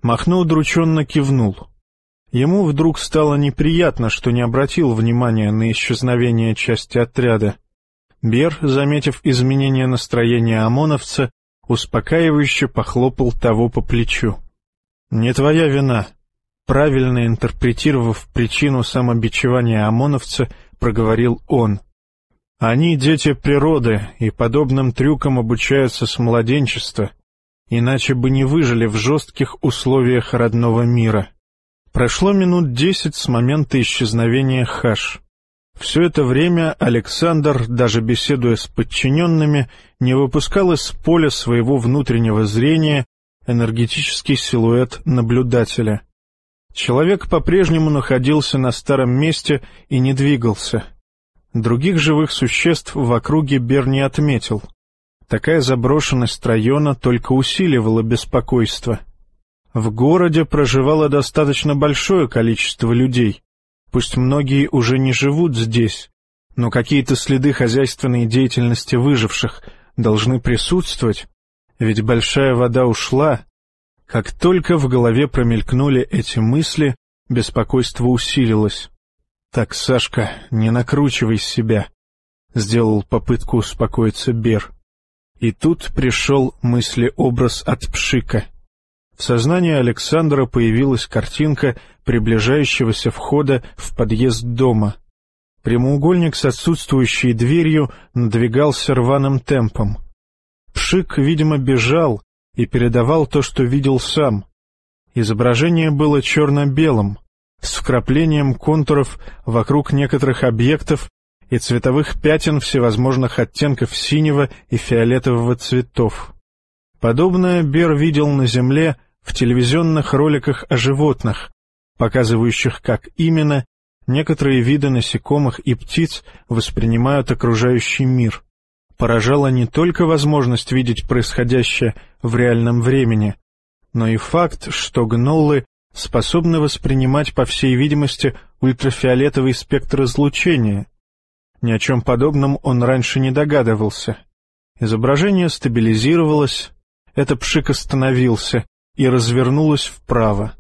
Махно удрученно кивнул. Ему вдруг стало неприятно, что не обратил внимания на исчезновение части отряда. Бер, заметив изменение настроения ОМОНовца, успокаивающе похлопал того по плечу. «Не твоя вина», правильно интерпретировав причину самобичевания ОМОНовца, проговорил он — они дети природы и подобным трюкам обучаются с младенчества, иначе бы не выжили в жестких условиях родного мира. Прошло минут десять с момента исчезновения Хаш. Все это время Александр, даже беседуя с подчиненными, не выпускал из поля своего внутреннего зрения энергетический силуэт наблюдателя. Человек по-прежнему находился на старом месте и не двигался — Других живых существ в округе Бер не отметил. Такая заброшенность района только усиливала беспокойство. В городе проживало достаточно большое количество людей. Пусть многие уже не живут здесь, но какие-то следы хозяйственной деятельности выживших должны присутствовать, ведь большая вода ушла. Как только в голове промелькнули эти мысли, беспокойство усилилось. «Так, Сашка, не накручивай себя», — сделал попытку успокоиться Бер. И тут пришел мыслеобраз от Пшика. В сознании Александра появилась картинка приближающегося входа в подъезд дома. Прямоугольник с отсутствующей дверью надвигался рваным темпом. Пшик, видимо, бежал и передавал то, что видел сам. Изображение было черно-белым, с вкраплением контуров вокруг некоторых объектов и цветовых пятен всевозможных оттенков синего и фиолетового цветов. Подобное Бер видел на Земле в телевизионных роликах о животных, показывающих, как именно некоторые виды насекомых и птиц воспринимают окружающий мир. Поражала не только возможность видеть происходящее в реальном времени, но и факт, что гноллы способны воспринимать, по всей видимости, ультрафиолетовый спектр излучения. Ни о чем подобном он раньше не догадывался. Изображение стабилизировалось, это пшик остановился и развернулось вправо.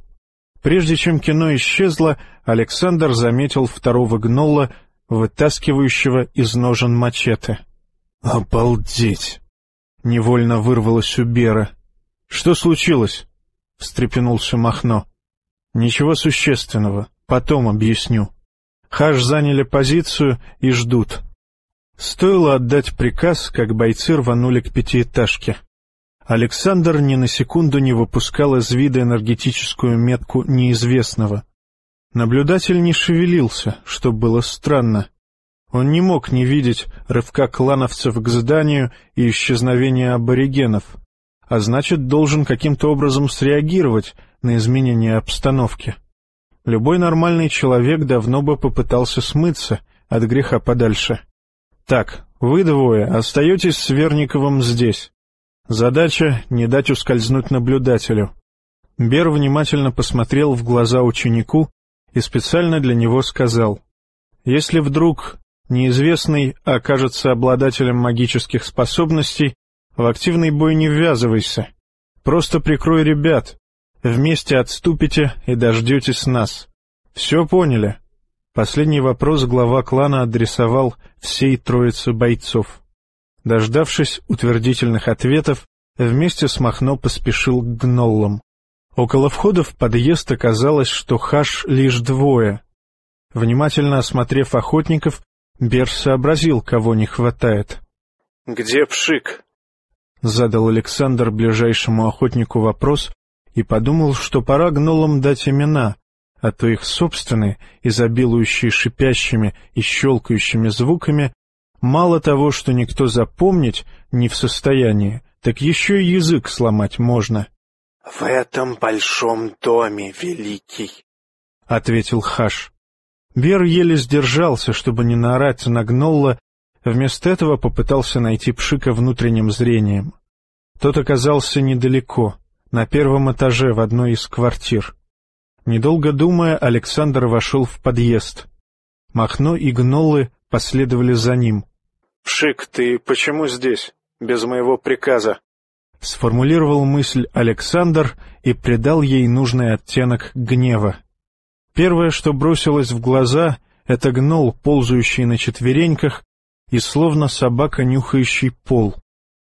Прежде чем кино исчезло, Александр заметил второго гнолла, вытаскивающего из ножен мачете. «Обалдеть!» — невольно вырвалось у Бера. «Что случилось?» — встрепенулся Махно. «Ничего существенного. Потом объясню. Хаш заняли позицию и ждут». Стоило отдать приказ, как бойцы рванули к пятиэтажке. Александр ни на секунду не выпускал из вида энергетическую метку неизвестного. Наблюдатель не шевелился, что было странно. Он не мог не видеть рывка клановцев к зданию и исчезновения аборигенов, а значит, должен каким-то образом среагировать на изменение обстановки. Любой нормальный человек давно бы попытался смыться от греха подальше. «Так, вы двое остаетесь с Верниковым здесь. Задача — не дать ускользнуть наблюдателю. Бер внимательно посмотрел в глаза ученику и специально для него сказал. «Если вдруг неизвестный окажется обладателем магических способностей, в активный бой не ввязывайся. Просто прикрой ребят. Вместе отступите и дождетесь нас. Все поняли?» Последний вопрос глава клана адресовал всей троице бойцов. Дождавшись утвердительных ответов, вместе с Махно поспешил к гноллам. Около входа в подъезд оказалось, что хаш лишь двое. Внимательно осмотрев охотников, Берж сообразил, кого не хватает. — Где Пшик? — задал Александр ближайшему охотнику вопрос и подумал, что пора гнолам дать имена, а то их собственные, изобилующие шипящими и щелкающими звуками, Мало того, что никто запомнить не в состоянии, так еще и язык сломать можно. — В этом большом доме, великий, — ответил Хаш. Бер еле сдержался, чтобы не наорать на Гнолла, вместо этого попытался найти Пшика внутренним зрением. Тот оказался недалеко, на первом этаже в одной из квартир. Недолго думая, Александр вошел в подъезд. Махно и Гноллы последовали за ним. «Пшик, ты почему здесь? Без моего приказа?» Сформулировал мысль Александр и придал ей нужный оттенок гнева. Первое, что бросилось в глаза, — это гнол, ползающий на четвереньках, и словно собака, нюхающий пол.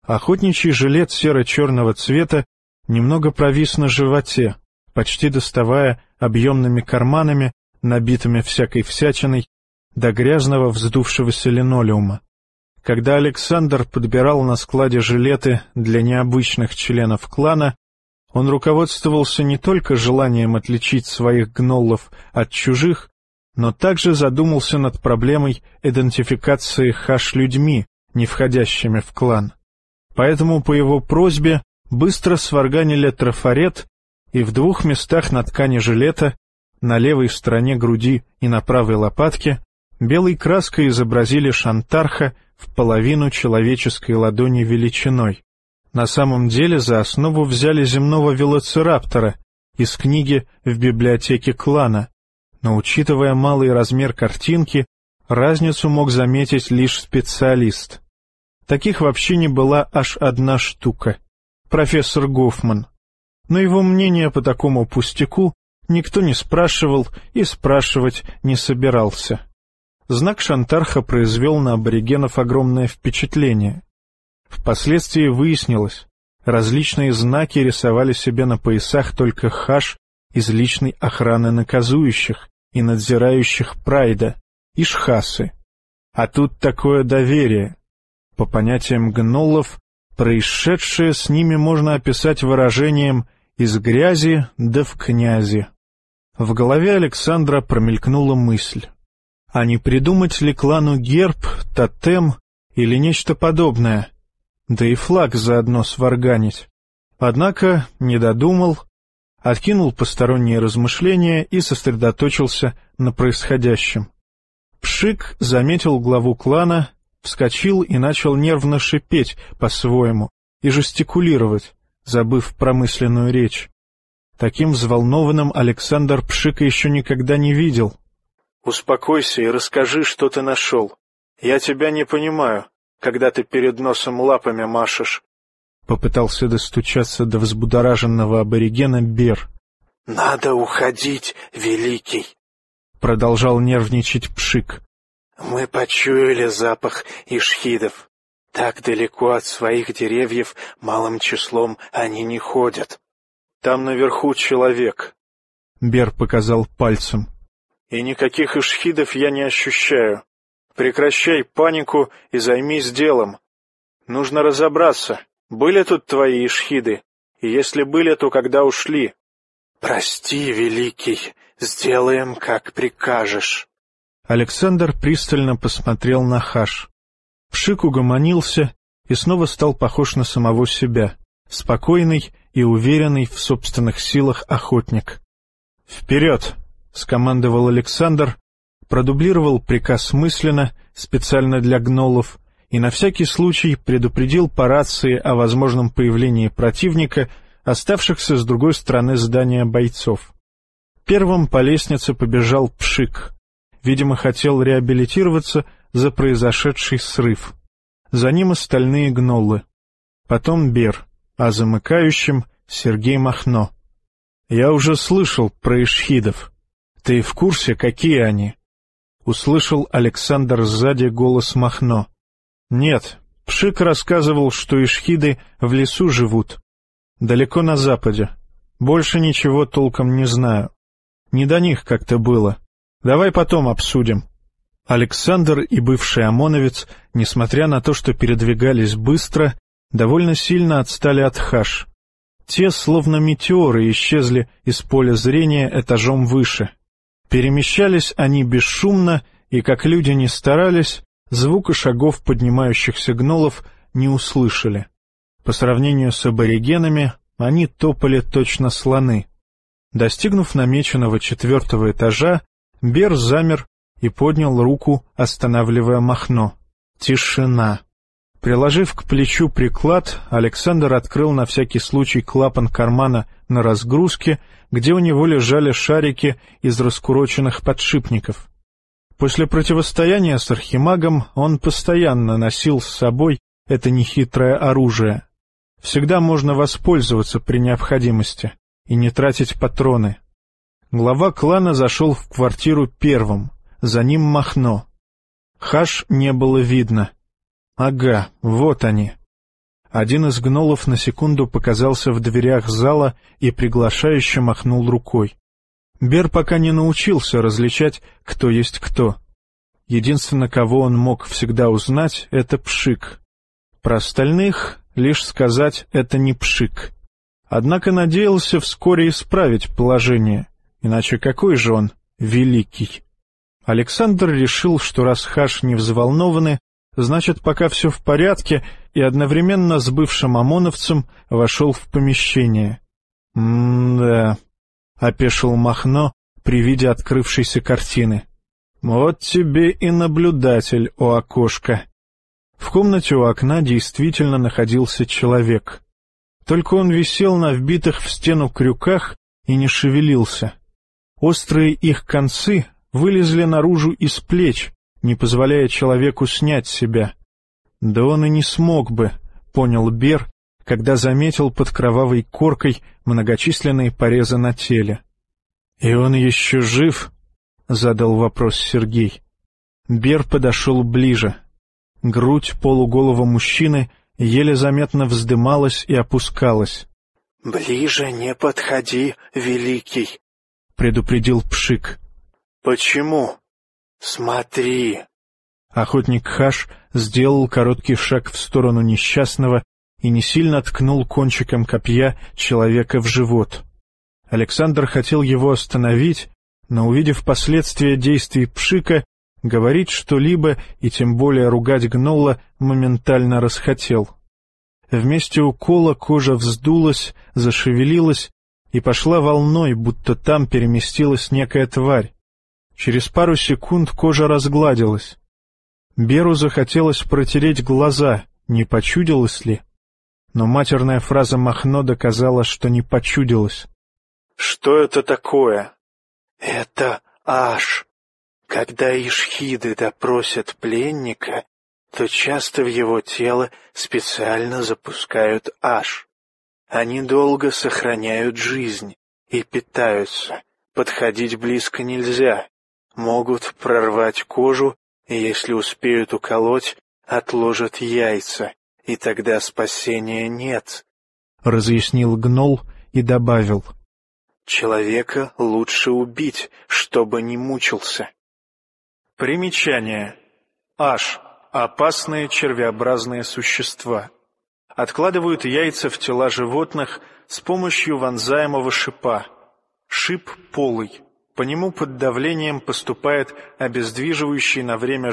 Охотничий жилет серо-черного цвета немного провис на животе, почти доставая объемными карманами, набитыми всякой всячиной, до грязного вздувшегося линолеума. Когда Александр подбирал на складе жилеты для необычных членов клана, он руководствовался не только желанием отличить своих гноллов от чужих, но также задумался над проблемой идентификации хаш людьми, не входящими в клан. Поэтому по его просьбе быстро сварганили трафарет, и в двух местах на ткани жилета, на левой стороне груди и на правой лопатке, белой краской изобразили шантарха в половину человеческой ладони величиной. На самом деле за основу взяли земного велоцираптора из книги в библиотеке клана, но, учитывая малый размер картинки, разницу мог заметить лишь специалист. Таких вообще не была аж одна штука — профессор Гофман. Но его мнение по такому пустяку никто не спрашивал и спрашивать не собирался. Знак Шантарха произвел на аборигенов огромное впечатление. Впоследствии выяснилось, различные знаки рисовали себе на поясах только хаш из личной охраны наказующих и надзирающих прайда, и шхасы. А тут такое доверие. По понятиям гноллов, происшедшее с ними можно описать выражением «из грязи да в князи». В голове Александра промелькнула мысль. А не придумать ли клану герб, тотем или нечто подобное? Да и флаг заодно сварганить. Однако не додумал, откинул посторонние размышления и сосредоточился на происходящем. Пшик заметил главу клана, вскочил и начал нервно шипеть по-своему и жестикулировать, забыв промысленную речь. Таким взволнованным Александр Пшика еще никогда не видел — Успокойся и расскажи, что ты нашел. Я тебя не понимаю, когда ты перед носом лапами машешь. Попытался достучаться до взбудораженного аборигена Бер. — Надо уходить, Великий! — продолжал нервничать Пшик. — Мы почуяли запах ишхидов. Так далеко от своих деревьев малым числом они не ходят. Там наверху человек. Бер показал пальцем. И никаких ишхидов я не ощущаю. Прекращай панику и займись делом. Нужно разобраться, были тут твои ишхиды, и если были, то когда ушли. Прости, великий, сделаем, как прикажешь. Александр пристально посмотрел на Хаш. Пшик угомонился и снова стал похож на самого себя, спокойный и уверенный в собственных силах охотник. «Вперед!» — скомандовал Александр, продублировал приказ мысленно, специально для гнолов, и на всякий случай предупредил по рации о возможном появлении противника, оставшихся с другой стороны здания бойцов. Первым по лестнице побежал Пшик. Видимо, хотел реабилитироваться за произошедший срыв. За ним остальные гнолы. Потом Бер, а замыкающим — Сергей Махно. Я уже слышал про ишхидов. «Ты в курсе, какие они?» Услышал Александр сзади голос Махно. «Нет, Пшик рассказывал, что ишхиды в лесу живут. Далеко на западе. Больше ничего толком не знаю. Не до них как-то было. Давай потом обсудим». Александр и бывший ОМОНовец, несмотря на то, что передвигались быстро, довольно сильно отстали от хаш. Те, словно метеоры, исчезли из поля зрения этажом выше. Перемещались они бесшумно, и, как люди не старались, звука шагов поднимающихся гнолов не услышали. По сравнению с аборигенами, они топали точно слоны. Достигнув намеченного четвертого этажа, Бер замер и поднял руку, останавливая Махно. Тишина. Приложив к плечу приклад, Александр открыл на всякий случай клапан кармана на разгрузке, где у него лежали шарики из раскуроченных подшипников. После противостояния с архимагом он постоянно носил с собой это нехитрое оружие. Всегда можно воспользоваться при необходимости и не тратить патроны. Глава клана зашел в квартиру первым, за ним Махно. Хаш не было видно — Ага, вот они. Один из гнолов на секунду показался в дверях зала и приглашающе махнул рукой. Бер пока не научился различать, кто есть кто. Единственное, кого он мог всегда узнать, — это Пшик. Про остальных лишь сказать «это не Пшик». Однако надеялся вскоре исправить положение, иначе какой же он великий? Александр решил, что раз Хаш не взволнованы, Значит, пока все в порядке, и одновременно с бывшим ОМОНовцем вошел в помещение. «М-да», — опешил Махно при виде открывшейся картины. «Вот тебе и наблюдатель, о окошко». В комнате у окна действительно находился человек. Только он висел на вбитых в стену крюках и не шевелился. Острые их концы вылезли наружу из плеч, не позволяя человеку снять себя. Да он и не смог бы, понял Бер, когда заметил под кровавой коркой многочисленные порезы на теле. — И он еще жив? — задал вопрос Сергей. Бер подошел ближе. Грудь полуголого мужчины еле заметно вздымалась и опускалась. — Ближе не подходи, великий, — предупредил Пшик. — Почему? Смотри. Охотник Хаш сделал короткий шаг в сторону несчастного и не сильно ткнул кончиком копья человека в живот. Александр хотел его остановить, но, увидев последствия действий Пшика, говорить что-либо и тем более ругать гнола моментально расхотел. Вместе укола кожа вздулась, зашевелилась и пошла волной, будто там переместилась некая тварь. Через пару секунд кожа разгладилась. Беру захотелось протереть глаза, не почудилось ли? Но матерная фраза Махно доказала, что не почудилось. — Что это такое? — Это аш. Когда ишхиды допросят пленника, то часто в его тело специально запускают аш. Они долго сохраняют жизнь и питаются. Подходить близко нельзя. Могут прорвать кожу, и если успеют уколоть, отложат яйца, и тогда спасения нет. Разъяснил гнол и добавил. Человека лучше убить, чтобы не мучился. Примечание. Аш. Опасные червеобразные существа. Откладывают яйца в тела животных с помощью вонзаемого шипа. Шип полый. По нему под давлением поступает обездвиживающий на время